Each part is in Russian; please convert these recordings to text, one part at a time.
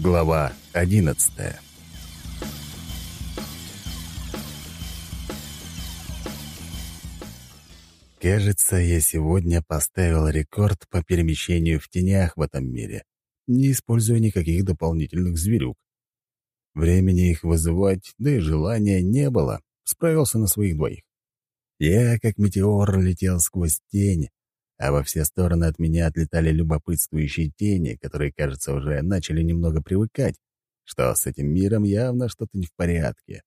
Глава 11 Кажется, я сегодня поставил рекорд по перемещению в тенях в этом мире, не используя никаких дополнительных зверюк. Времени их вызывать, да и желания не было, справился на своих двоих. Я, как метеор, летел сквозь тень, а во все стороны от меня отлетали любопытствующие тени, которые, кажется, уже начали немного привыкать, что с этим миром явно что-то не в порядке.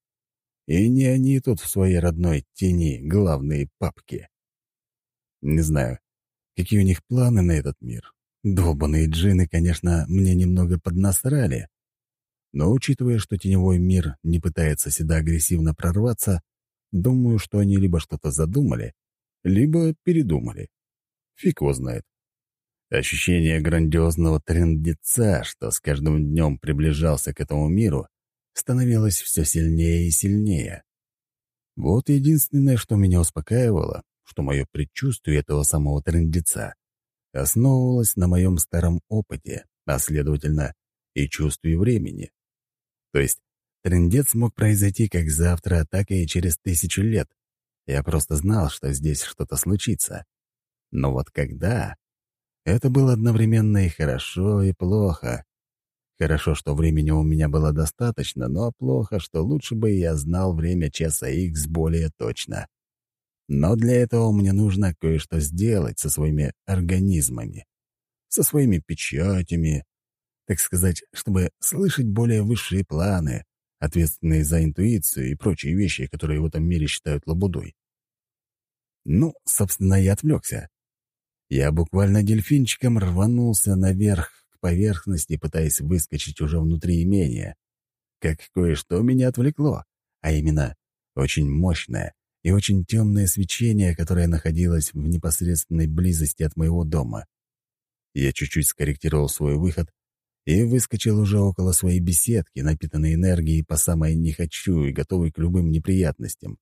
И не они тут в своей родной тени главные папки. Не знаю, какие у них планы на этот мир. Долбаные джины, конечно, мне немного поднасрали. Но учитывая, что теневой мир не пытается сюда агрессивно прорваться, думаю, что они либо что-то задумали, либо передумали. Фиг его знает. Ощущение грандиозного трендеца, что с каждым днем приближался к этому миру, становилось все сильнее и сильнее. Вот единственное, что меня успокаивало, что мое предчувствие этого самого трендеца основывалось на моем старом опыте, а, следовательно, и чувстве времени. То есть трендец мог произойти как завтра, так и через тысячу лет. Я просто знал, что здесь что-то случится. Но вот когда... Это было одновременно и хорошо, и плохо. Хорошо, что времени у меня было достаточно, но плохо, что лучше бы я знал время часа X более точно. Но для этого мне нужно кое-что сделать со своими организмами, со своими печатями, так сказать, чтобы слышать более высшие планы, ответственные за интуицию и прочие вещи, которые в этом мире считают лабудой. Ну, собственно, я отвлекся. Я буквально дельфинчиком рванулся наверх к поверхности, пытаясь выскочить уже внутри имения. Как кое-что меня отвлекло, а именно очень мощное и очень темное свечение, которое находилось в непосредственной близости от моего дома. Я чуть-чуть скорректировал свой выход и выскочил уже около своей беседки, напитанной энергией по самой «не хочу» и готовый к любым неприятностям.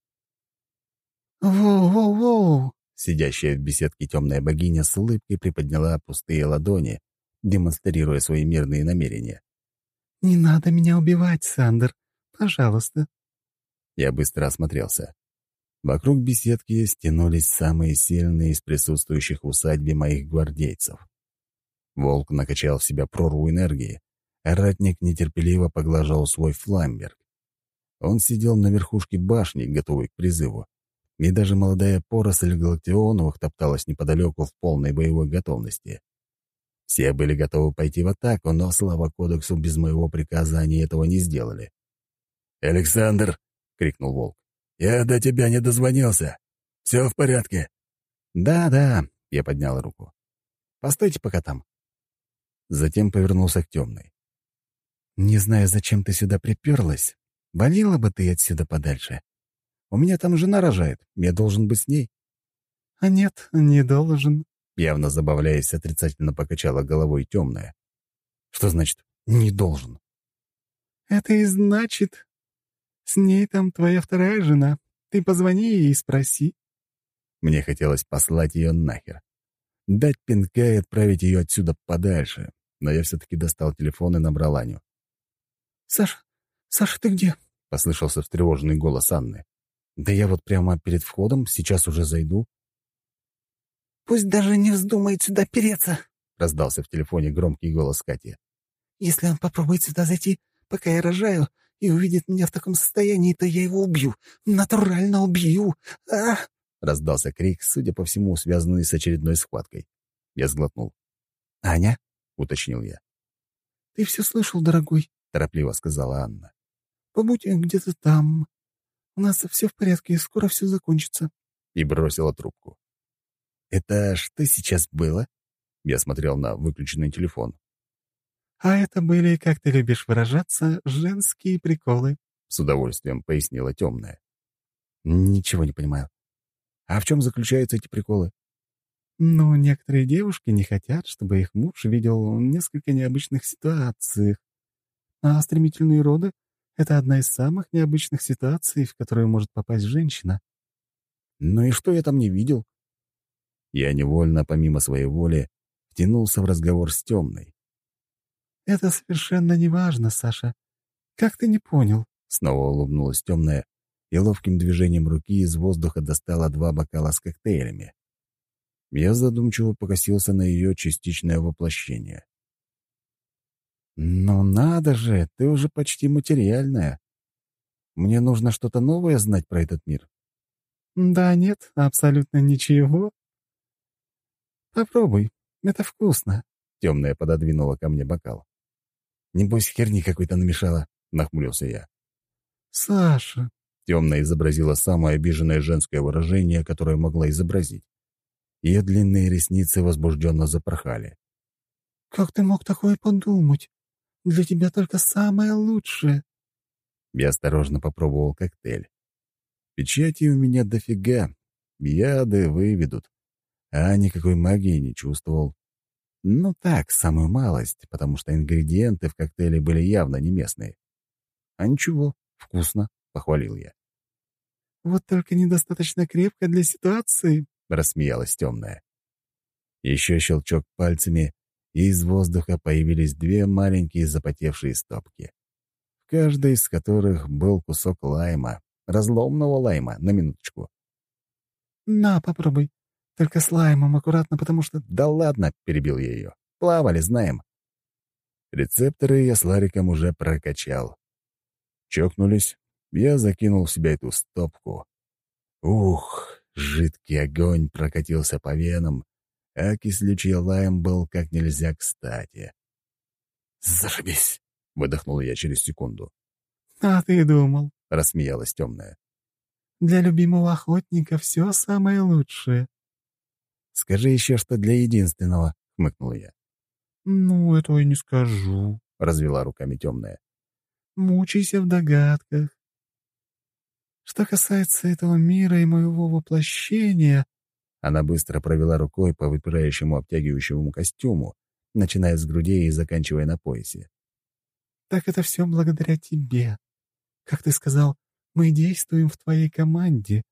«Воу-воу-воу!» Сидящая в беседке темная богиня с улыбкой приподняла пустые ладони, демонстрируя свои мирные намерения. «Не надо меня убивать, Сандер. Пожалуйста». Я быстро осмотрелся. Вокруг беседки стянулись самые сильные из присутствующих в усадьбе моих гвардейцев. Волк накачал в себя прорву энергии, а ратник нетерпеливо поглаживал свой фламберг. Он сидел на верхушке башни, готовый к призыву и даже молодая поросль галактионовых топталась неподалеку в полной боевой готовности. Все были готовы пойти в атаку, но, слава кодексу, без моего приказа они этого не сделали. «Александр!» — крикнул Волк. «Я до тебя не дозвонился. Все в порядке?» «Да-да», — я поднял руку. «Постойте пока там». Затем повернулся к темной. «Не знаю, зачем ты сюда приперлась. Валила бы ты отсюда подальше. У меня там жена рожает, я должен быть с ней». «А нет, не должен», — явно забавляясь, отрицательно покачала головой темная. «Что значит «не должен»?» «Это и значит, с ней там твоя вторая жена. Ты позвони ей и спроси». Мне хотелось послать ее нахер. Дать пинка и отправить ее отсюда подальше, но я все-таки достал телефон и набрал Аню. «Саша, Саша, ты где?» — послышался встревоженный голос Анны. Да я вот прямо перед входом, сейчас уже зайду. «Пусть даже не вздумает сюда переться», — раздался в телефоне громкий голос Кати. «Если он попробует сюда зайти, пока я рожаю, и увидит меня в таком состоянии, то я его убью. Натурально убью. а Раздался крик, судя по всему, связанный с очередной схваткой. Я сглотнул. «Аня?» — уточнил я. «Ты все слышал, дорогой?» — торопливо сказала Анна. «Побудь где-то там. У нас все в порядке, и скоро все закончится». И бросила трубку. «Это что сейчас было?» Я смотрел на выключенный телефон. «А это были, как ты любишь выражаться, женские приколы», — с удовольствием пояснила темная. «Ничего не понимаю. А в чем заключаются эти приколы?» «Ну, некоторые девушки не хотят, чтобы их муж видел несколько необычных ситуациях. А стремительные роды это одна из самых необычных ситуаций, в которую может попасть женщина. Ну и что я там не видел? Я невольно, помимо своей воли, втянулся в разговор с темной. «Это совершенно не важно, Саша. Как ты не понял?» Снова улыбнулась темная и ловким движением руки из воздуха достала два бокала с коктейлями. Я задумчиво покосился на ее частичное воплощение. «Ну надо же, ты уже почти материальная. Мне нужно что-то новое знать про этот мир». «Да нет, абсолютно ничего. Попробуй, это вкусно», — темная пододвинула ко мне бокал. «Небось, херни какой-то намешала», — нахмурился я. «Саша», — темная изобразила самое обиженное женское выражение, которое могла изобразить. Ее длинные ресницы возбужденно запорхали. «Как ты мог такое подумать? Для тебя только самое лучшее». Я осторожно попробовал коктейль. Печати у меня дофига. Яды выведут. А никакой магии не чувствовал. Ну так, самую малость, потому что ингредиенты в коктейле были явно не местные. А ничего, вкусно, — похвалил я. «Вот только недостаточно крепко для ситуации», — рассмеялась темная. Еще щелчок пальцами, и из воздуха появились две маленькие запотевшие стопки, в каждой из которых был кусок лайма, разломного лайма, на минуточку. «На, попробуй. Только с лаймом аккуратно, потому что...» «Да ладно», — перебил я ее. «Плавали, знаем». Рецепторы я с Лариком уже прокачал. Чокнулись, я закинул в себя эту стопку. Ух, жидкий огонь прокатился по венам, а кислючий лайм был как нельзя кстати. «Зашибись!» — выдохнул я через секунду. «А ты думал?» — рассмеялась темная. «Для любимого охотника все самое лучшее». «Скажи еще, что для единственного», — хмыкнул я. «Ну, этого я не скажу», — развела руками темная. «Мучайся в догадках. Что касается этого мира и моего воплощения...» Она быстро провела рукой по выпирающему обтягивающему костюму, начиная с грудей и заканчивая на поясе. «Так это все благодаря тебе. Как ты сказал, мы действуем в твоей команде.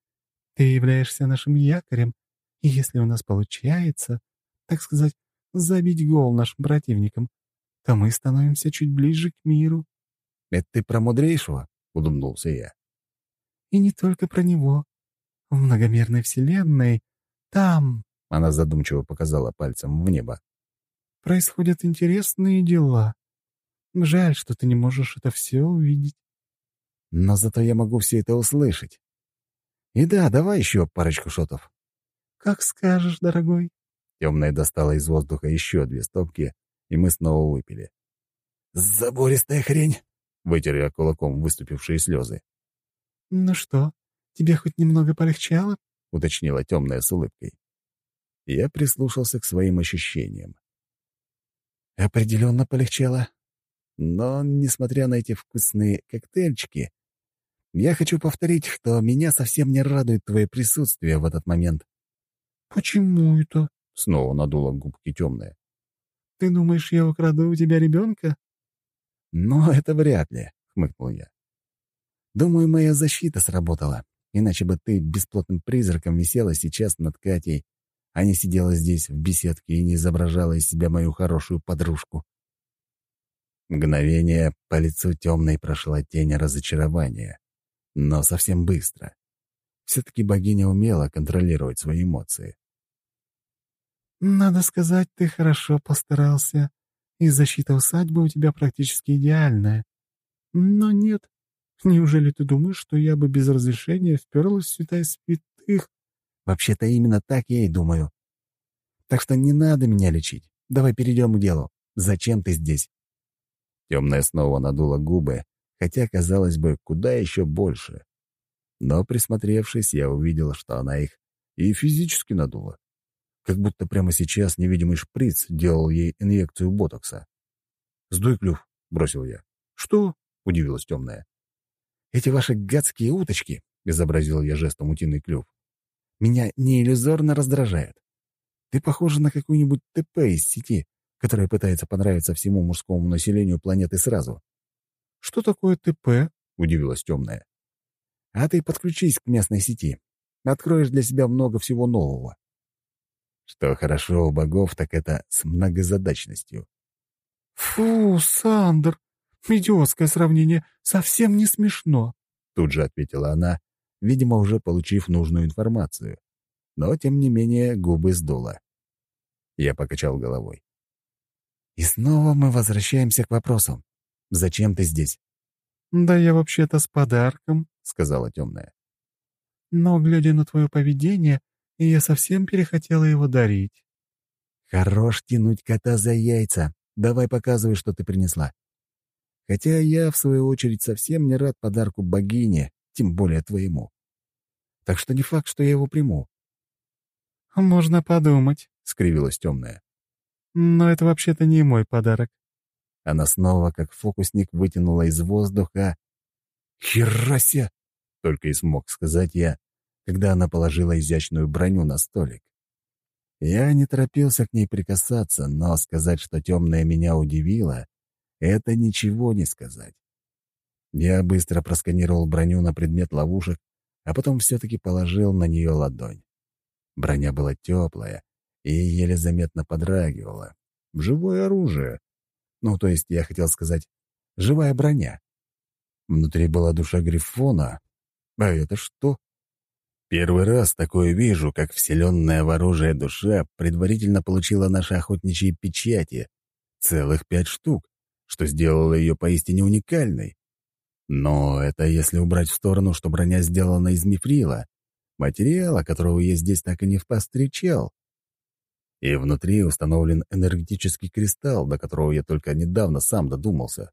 Ты являешься нашим якорем, и если у нас получается, так сказать, забить гол нашим противникам, то мы становимся чуть ближе к миру». «Это ты про мудрейшего?» — улыбнулся я. И не только про него. В многомерной вселенной, там, — она задумчиво показала пальцем в небо, — происходят интересные дела. Жаль, что ты не можешь это все увидеть. Но зато я могу все это услышать. И да, давай еще парочку шотов. Как скажешь, дорогой. Темная достала из воздуха еще две стопки, и мы снова выпили. «Забористая хрень!» — вытер я кулаком выступившие слезы. «Ну что, тебе хоть немного полегчало?» — уточнила темная с улыбкой. Я прислушался к своим ощущениям. Определенно полегчало. Но, несмотря на эти вкусные коктейльчики, я хочу повторить, что меня совсем не радует твое присутствие в этот момент. «Почему это?» — снова надула губки темная. «Ты думаешь, я украду у тебя ребенка?» «Но это вряд ли», — хмыкнул я. Думаю, моя защита сработала, иначе бы ты бесплотным призраком висела сейчас над Катей, а не сидела здесь в беседке и не изображала из себя мою хорошую подружку. Мгновение по лицу темной прошла тень разочарования, но совсем быстро. Все-таки богиня умела контролировать свои эмоции. «Надо сказать, ты хорошо постарался, и защита усадьбы у тебя практически идеальная. Но нет, Неужели ты думаешь, что я бы без разрешения вперлась в святая святых? Вообще-то именно так я и думаю. Так что не надо меня лечить. Давай перейдем к делу. Зачем ты здесь?» Темная снова надула губы, хотя, казалось бы, куда еще больше. Но, присмотревшись, я увидел, что она их и физически надула. Как будто прямо сейчас невидимый шприц делал ей инъекцию ботокса. «Сдуй клюв», — бросил я. «Что?» — удивилась темная. Эти ваши гадские уточки, — изобразил я жестом утиный клюв, — меня не иллюзорно раздражают. Ты похожа на какую-нибудь ТП из сети, которая пытается понравиться всему мужскому населению планеты сразу. «Что такое ТП?» — удивилась темная. «А ты подключись к местной сети. Откроешь для себя много всего нового». Что хорошо у богов, так это с многозадачностью. «Фу, Сандер, идиотское сравнение, совсем не смешно», — тут же ответила она, видимо, уже получив нужную информацию. Но, тем не менее, губы сдула. Я покачал головой. «И снова мы возвращаемся к вопросу. Зачем ты здесь?» «Да я вообще-то с подарком», — сказала темная. «Но, глядя на твое поведение, я совсем перехотела его дарить». «Хорош тянуть кота за яйца. Давай показывай, что ты принесла». Хотя я, в свою очередь, совсем не рад подарку богине, тем более твоему. Так что не факт, что я его приму. «Можно подумать», — скривилась темная. «Но это вообще-то не мой подарок». Она снова, как фокусник, вытянула из воздуха. «Херася!» — только и смог сказать я, когда она положила изящную броню на столик. Я не торопился к ней прикасаться, но сказать, что темная меня удивила, это ничего не сказать. Я быстро просканировал броню на предмет ловушек, а потом все-таки положил на нее ладонь. Броня была теплая и еле заметно подрагивала. Живое оружие. Ну, то есть я хотел сказать, живая броня. Внутри была душа Грифона. А это что? Первый раз такое вижу, как вселенная в оружие душа предварительно получила наши охотничьи печати. Целых пять штук, что сделало ее поистине уникальной. Но это если убрать в сторону, что броня сделана из мифрила, материала, которого я здесь так и не повстречал и внутри установлен энергетический кристалл, до которого я только недавно сам додумался.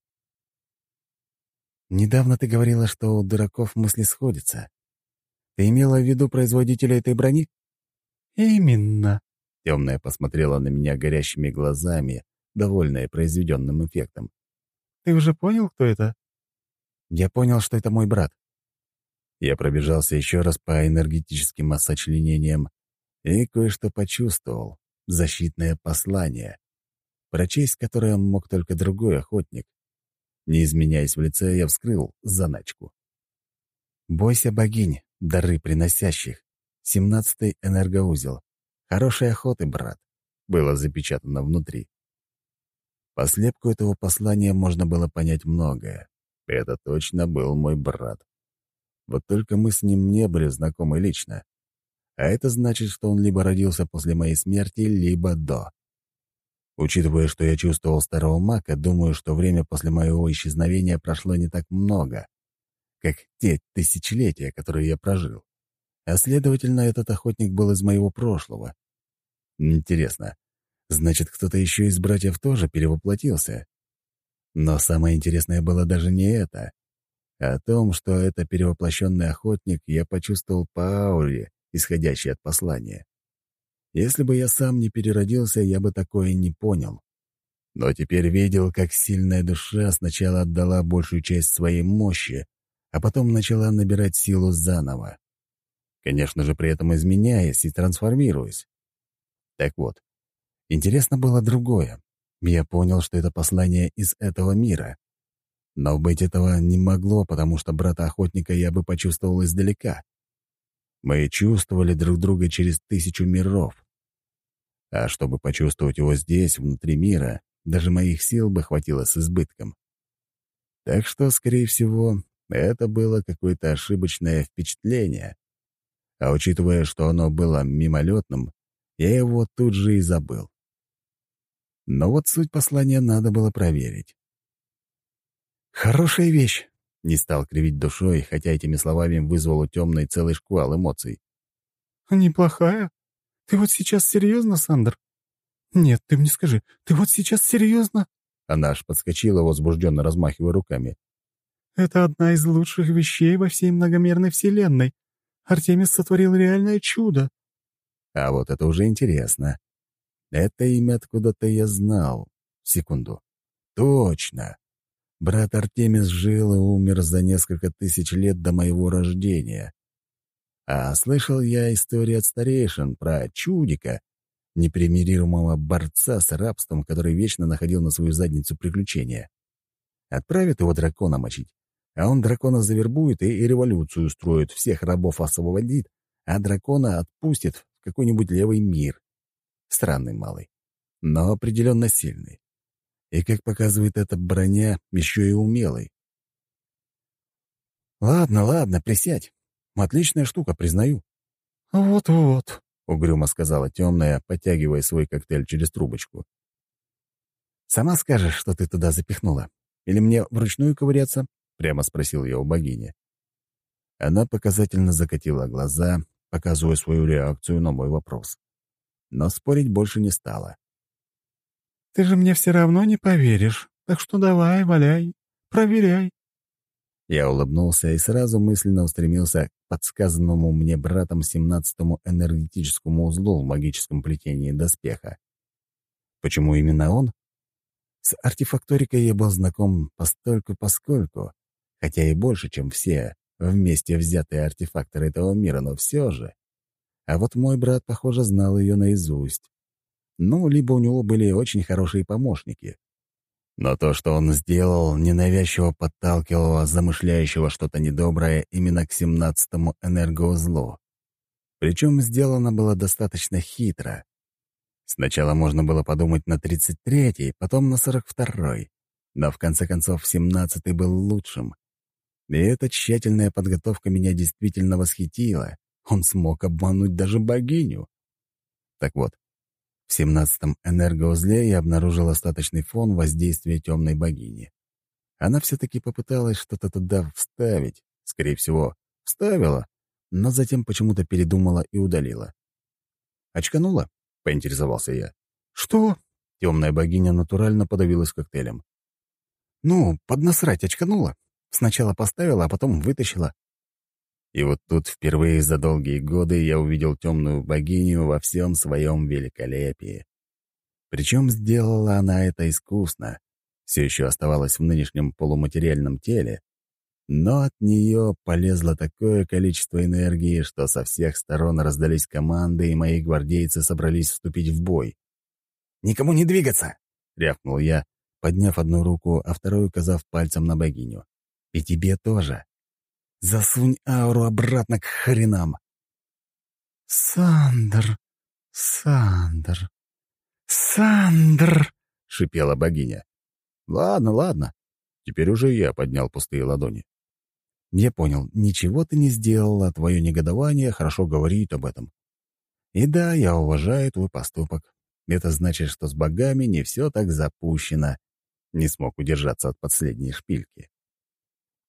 «Недавно ты говорила, что у дураков мысли сходятся. Ты имела в виду производителя этой брони?» «Именно», — темная посмотрела на меня горящими глазами, довольная произведенным эффектом. «Ты уже понял, кто это?» «Я понял, что это мой брат». Я пробежался еще раз по энергетическим сочленениям и кое-что почувствовал защитное послание, прочесть которое мог только другой охотник. Не изменяясь в лице, я вскрыл заначку. «Бойся богинь, дары приносящих. Семнадцатый энергоузел. Хорошей охоты, брат», — было запечатано внутри. По слепку этого послания можно было понять многое. Это точно был мой брат. Вот только мы с ним не были знакомы лично. А это значит, что он либо родился после моей смерти, либо до. Учитывая, что я чувствовал старого мака, думаю, что время после моего исчезновения прошло не так много, как те тысячелетия, которые я прожил. А следовательно, этот охотник был из моего прошлого. Интересно, значит, кто-то еще из братьев тоже перевоплотился? Но самое интересное было даже не это. О том, что это перевоплощенный охотник, я почувствовал по ауре, исходящий от послания. Если бы я сам не переродился, я бы такое не понял. Но теперь видел, как сильная душа сначала отдала большую часть своей мощи, а потом начала набирать силу заново. Конечно же, при этом изменяясь и трансформируясь. Так вот, интересно было другое. Я понял, что это послание из этого мира. Но быть этого не могло, потому что брата-охотника я бы почувствовал издалека. Мы чувствовали друг друга через тысячу миров. А чтобы почувствовать его здесь, внутри мира, даже моих сил бы хватило с избытком. Так что, скорее всего, это было какое-то ошибочное впечатление. А учитывая, что оно было мимолетным, я его тут же и забыл. Но вот суть послания надо было проверить. «Хорошая вещь», не стал кривить душой, хотя этими словами вызвал у темной целый шквал эмоций. «Неплохая? Ты вот сейчас серьезно, Сандер? Нет, ты мне скажи, ты вот сейчас серьезно?» Она аж подскочила, возбужденно размахивая руками. «Это одна из лучших вещей во всей многомерной вселенной. Артемис сотворил реальное чудо». А вот это уже интересно. Это имя откуда-то я знал. Секунду. Точно. Брат Артемис жил и умер за несколько тысяч лет до моего рождения. А слышал я истории от старейшин про чудика, непримиримого борца с рабством, который вечно находил на свою задницу приключения. Отправит его дракона мочить, а он дракона завербует и, и революцию устроит, всех рабов освободит, а дракона отпустит в какой-нибудь левый мир. Странный малый, но определенно сильный. И, как показывает эта броня, еще и умелой. «Ладно, ладно, присядь. Отличная штука, признаю». «Вот-вот», — угрюмо сказала темная, потягивая свой коктейль через трубочку. «Сама скажешь, что ты туда запихнула? Или мне вручную ковыряться?» — прямо спросил я у богини. Она показательно закатила глаза, показывая свою реакцию на мой вопрос. Но спорить больше не стала. «Ты же мне все равно не поверишь, так что давай, валяй, проверяй». Я улыбнулся и сразу мысленно устремился к подсказанному мне братом 17-му энергетическому узлу в магическом плетении доспеха. Почему именно он? С артефакторикой я был знаком постольку-поскольку, хотя и больше, чем все вместе взятые артефакторы этого мира, но все же. А вот мой брат, похоже, знал ее наизусть. Ну, либо у него были очень хорошие помощники. Но то, что он сделал, ненавязчиво подталкивало замышляющего что-то недоброе именно к семнадцатому энергоузлу. Причем сделано было достаточно хитро. Сначала можно было подумать на 33-й, потом на 42-й. Но в конце концов 17-й был лучшим. И эта тщательная подготовка меня действительно восхитила. Он смог обмануть даже богиню. Так вот, в 17-м энергоузле я обнаружил остаточный фон воздействия темной богини. Она все-таки попыталась что-то туда вставить. Скорее всего, вставила, но затем почему-то передумала и удалила. «Очканула?» — поинтересовался я. «Что?» — темная богиня натурально подавилась коктейлем. «Ну, поднасрать очканула. Сначала поставила, а потом вытащила. И вот тут впервые за долгие годы я увидел темную богиню во всем своем великолепии. Причем сделала она это искусно, все еще оставалась в нынешнем полуматериальном теле, но от нее полезло такое количество энергии, что со всех сторон раздались команды, и мои гвардейцы собрались вступить в бой. «Никому не двигаться!» — рявкнул я, подняв одну руку, а вторую указав пальцем на богиню. «И тебе тоже!» Засунь ауру обратно к хренам. «Сандер, Сандер, Сандер!» — шипела богиня. «Ладно, ладно». Теперь уже я поднял пустые ладони. «Я понял, ничего ты не сделала, твое негодование хорошо говорит об этом. И да, я уважаю твой поступок. Это значит, что с богами не все так запущено». Не смог удержаться от последней шпильки.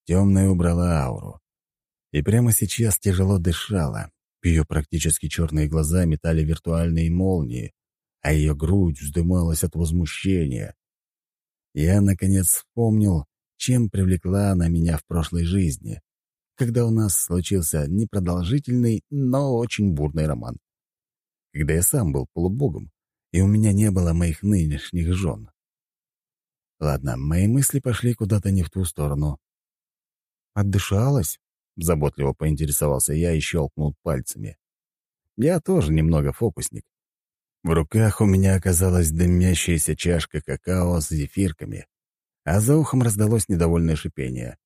Темная убрала ауру и прямо сейчас тяжело дышала. Ее практически черные глаза метали виртуальные молнии, а ее грудь вздымалась от возмущения. Я, наконец, вспомнил, чем привлекла она меня в прошлой жизни, когда у нас случился непродолжительный, но очень бурный роман. Когда я сам был полубогом, и у меня не было моих нынешних жен. Ладно, мои мысли пошли куда-то не в ту сторону. Отдышалась? Заботливо поинтересовался я и щелкнул пальцами. Я тоже немного фокусник. В руках у меня оказалась дымящаяся чашка какао с зефирками, а за ухом раздалось недовольное шипение.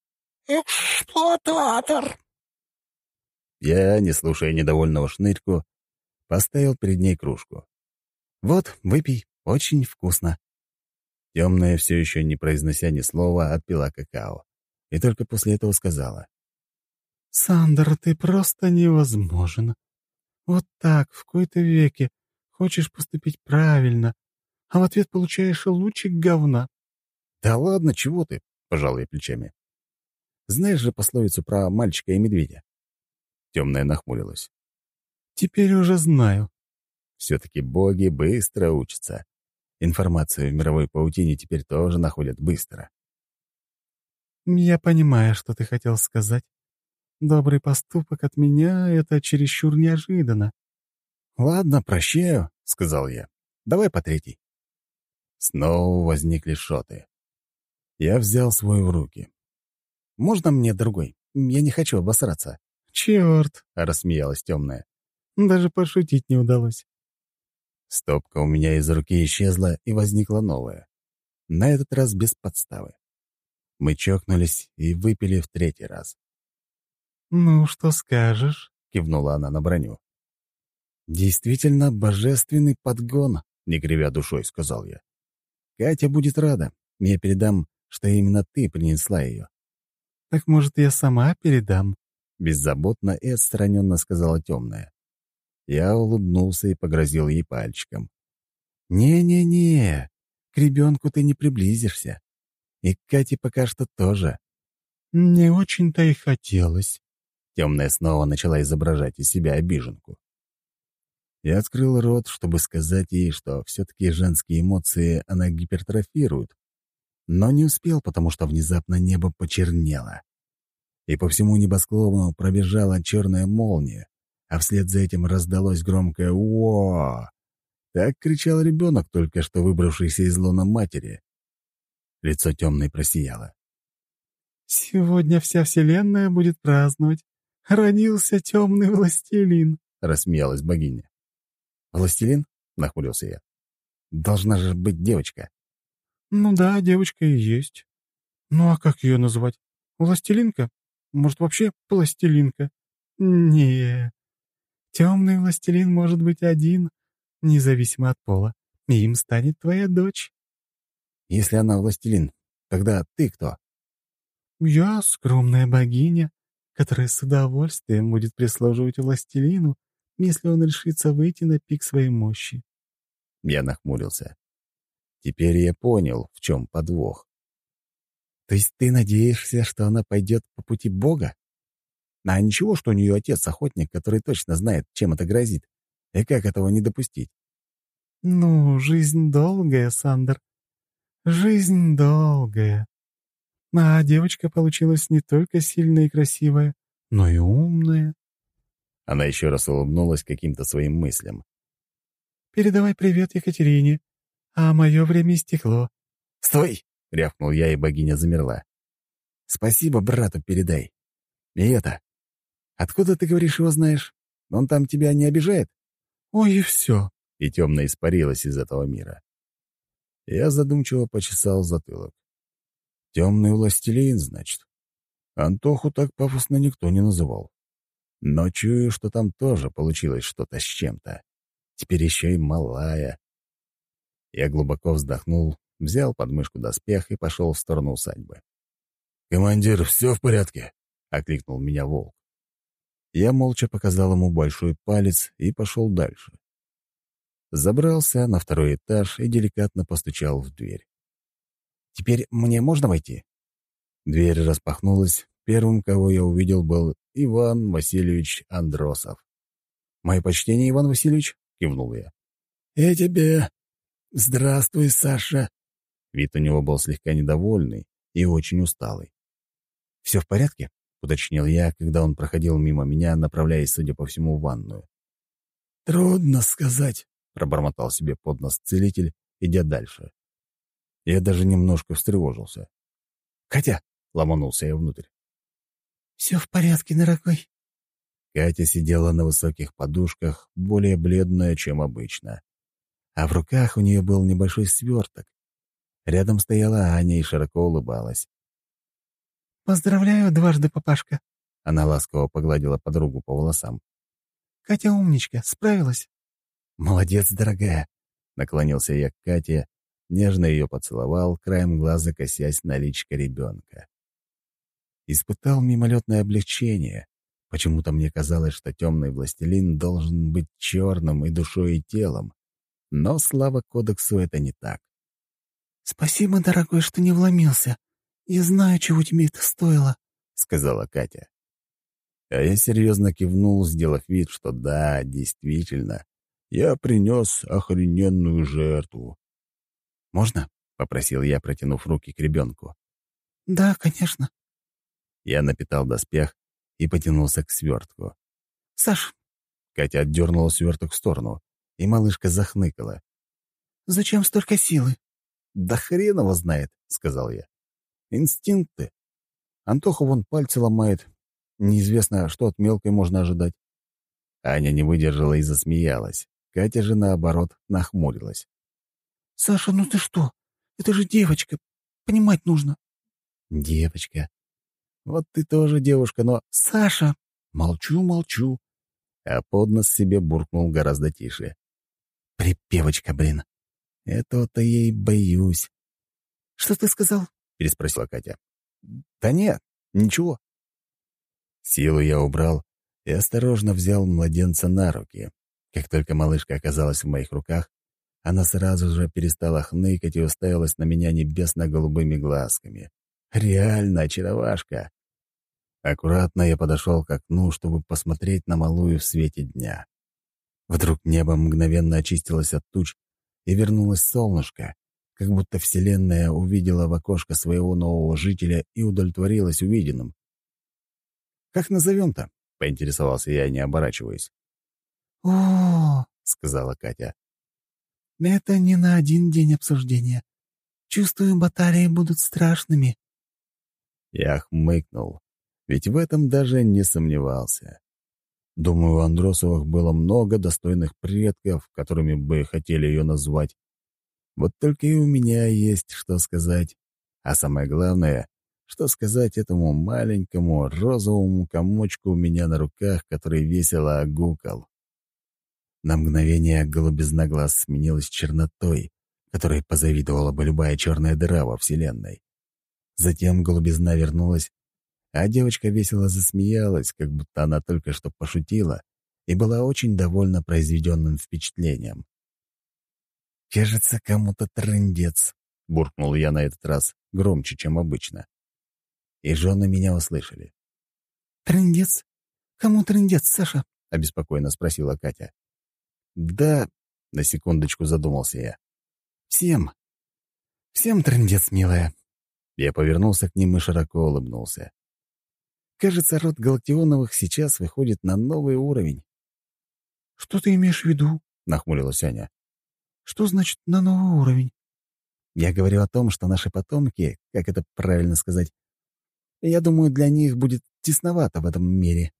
«Эксплуататор!» Я, не слушая недовольного шнырьку, поставил перед ней кружку. «Вот, выпей, очень вкусно». Темная, все еще не произнося ни слова, отпила какао. И только после этого сказала. «Сандер, ты просто невозможен. Вот так, в кои-то веке, хочешь поступить правильно, а в ответ получаешь лучик говна». «Да ладно, чего ты?» — пожал я плечами. «Знаешь же пословицу про мальчика и медведя?» Темная нахмурилась. «Теперь уже знаю». Все-таки боги быстро учатся. Информацию в мировой паутине теперь тоже находят быстро. «Я понимаю, что ты хотел сказать. Добрый поступок от меня — это чересчур неожиданно. «Ладно, прощаю», — сказал я. «Давай по третий». Снова возникли шоты. Я взял свой в руки. «Можно мне другой? Я не хочу обосраться». «Черт!» — рассмеялась темная. «Даже пошутить не удалось». Стопка у меня из руки исчезла, и возникла новая. На этот раз без подставы. Мы чокнулись и выпили в третий раз. «Ну, что скажешь?» — кивнула она на броню. «Действительно божественный подгон», — не кривя душой, сказал я. Катя будет рада. Я передам, что именно ты принесла ее». «Так, может, я сама передам?» Беззаботно и отстраненно сказала темная. Я улыбнулся и погрозил ей пальчиком. «Не-не-не, к ребенку ты не приблизишься. И к Кате пока что тоже». «Не очень-то и хотелось». Темная снова начала изображать из себя обиженку. Я открыл рот, чтобы сказать ей, что все-таки женские эмоции она гипертрофирует, но не успел, потому что внезапно небо почернело. И по всему небосклону пробежала черная молния, а вслед за этим раздалось громкое «Уо!». Так кричал ребенок, только что выбравшийся из лона матери. Лицо темной просияло. «Сегодня вся вселенная будет праздновать. Родился темный властелин», — рассмеялась богиня. «Властелин?» — нахмурился я. «Должна же быть девочка». «Ну да, девочка и есть. Ну а как ее называть? Властелинка? Может, вообще пластилинка? не Темный властелин может быть один, независимо от пола, и им станет твоя дочь». «Если она властелин, тогда ты кто?» «Я скромная богиня, которая с удовольствием будет прислуживать властелину если он решится выйти на пик своей мощи. Я нахмурился. Теперь я понял, в чем подвох. То есть ты надеешься, что она пойдет по пути Бога? А ничего, что у нее отец охотник, который точно знает, чем это грозит, и как этого не допустить. Ну, жизнь долгая, Сандер. Жизнь долгая. А девочка получилась не только сильная и красивая, но и умная. Она еще раз улыбнулась каким-то своим мыслям. «Передавай привет Екатерине, а мое время истекло». «Стой!» — рявкнул я, и богиня замерла. «Спасибо брату передай. И это... Откуда, ты говоришь, его знаешь? Он там тебя не обижает?» «Ой, и все!» — и темно испарилась из этого мира. Я задумчиво почесал затылок. «Темный властелин, значит. Антоху так пафосно никто не называл. Но чую, что там тоже получилось что-то с чем-то. Теперь еще и малая. Я глубоко вздохнул, взял подмышку доспех и пошел в сторону усадьбы. «Командир, все в порядке?» — окликнул меня волк. Я молча показал ему большой палец и пошел дальше. Забрался на второй этаж и деликатно постучал в дверь. «Теперь мне можно войти?» Дверь распахнулась. Первым, кого я увидел, был Иван Васильевич Андросов. «Мое почтение, Иван Васильевич», — кивнул я. «И тебе. Здравствуй, Саша». Вид у него был слегка недовольный и очень усталый. «Все в порядке?» — уточнил я, когда он проходил мимо меня, направляясь, судя по всему, в ванную. «Трудно сказать», — пробормотал себе под нос целитель, идя дальше. Я даже немножко встревожился. «Катя!» — ломанулся я внутрь. «Все в порядке, дорогой». Катя сидела на высоких подушках, более бледная, чем обычно. А в руках у нее был небольшой сверток. Рядом стояла Аня и широко улыбалась. «Поздравляю дважды, папашка». Она ласково погладила подругу по волосам. «Катя умничка, справилась». «Молодец, дорогая», — наклонился я к Кате, нежно ее поцеловал, краем глаза косясь на личко ребенка испытал мимолетное облегчение. Почему-то мне казалось, что темный властелин должен быть черным и душой, и телом. Но, слава кодексу, это не так. «Спасибо, дорогой, что не вломился. Я знаю, чего тебе это стоило», — сказала Катя. А я серьезно кивнул, сделав вид, что да, действительно, я принес охрененную жертву. «Можно?» — попросил я, протянув руки к ребенку. «Да, конечно», я напитал доспех и потянулся к свертку. «Саш!» Катя отдернула сверток в сторону, и малышка захныкала. «Зачем столько силы?» «Да хрен его знает», — сказал я. «Инстинкты. Антоха вон пальцы ломает. Неизвестно, что от мелкой можно ожидать». Аня не выдержала и засмеялась. Катя же, наоборот, нахмурилась. «Саша, ну ты что? Это же девочка. Понимать нужно». «Девочка. Вот ты тоже девушка, но... Саша! Молчу, молчу. А под нос себе буркнул гораздо тише. Припевочка, блин. Этого-то и боюсь. «Что ты сказал?» — переспросила Катя. «Да нет, ничего». Силу я убрал и осторожно взял младенца на руки. Как только малышка оказалась в моих руках, она сразу же перестала хныкать и уставилась на меня небесно-голубыми глазками. Реально очаровашка. Аккуратно я подошел к окну, чтобы посмотреть на малую в свете дня. Вдруг небо мгновенно очистилось от туч, и вернулось солнышко, как будто Вселенная увидела в окошко своего нового жителя и удовлетворилась увиденным. «Как назовем-то?» — поинтересовался я, не оборачиваясь. «О, — сказала Катя, — это не на один день обсуждения. Чувствую, баталии будут страшными». Я хмыкнул, ведь в этом даже не сомневался. Думаю, у Андросовых было много достойных предков, которыми бы хотели ее назвать. Вот только и у меня есть что сказать. А самое главное, что сказать этому маленькому розовому комочку у меня на руках, который весело огукал. На мгновение голубизна глаз сменилась чернотой, которой позавидовала бы любая черная дыра во Вселенной. Затем голубизна вернулась, а девочка весело засмеялась, как будто она только что пошутила и была очень довольна произведенным впечатлением. «Кажется, кому-то трындец», — буркнул я на этот раз громче, чем обычно. И жены меня услышали. «Трындец? Кому трындец, Саша?» — обеспокоенно спросила Катя. «Да...» — на секундочку задумался я. «Всем. Всем трындец, милая». Я повернулся к ним и широко улыбнулся. Кажется, род Галактионовых сейчас выходит на новый уровень. «Что ты имеешь в виду?» — нахмурилась Аня. «Что значит «на новый уровень»?» Я говорю о том, что наши потомки, как это правильно сказать, я думаю, для них будет тесновато в этом мире.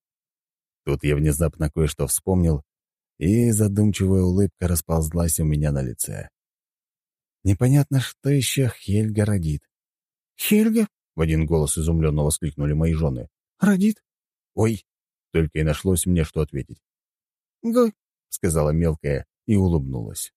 Тут я внезапно кое-что вспомнил, и задумчивая улыбка расползлась у меня на лице. Непонятно, что еще Хельга родит. «Хельга?» — в один голос изумленно воскликнули мои жены. «Родит?» «Ой!» — только и нашлось мне, что ответить. «Гой!» — сказала мелкая и улыбнулась.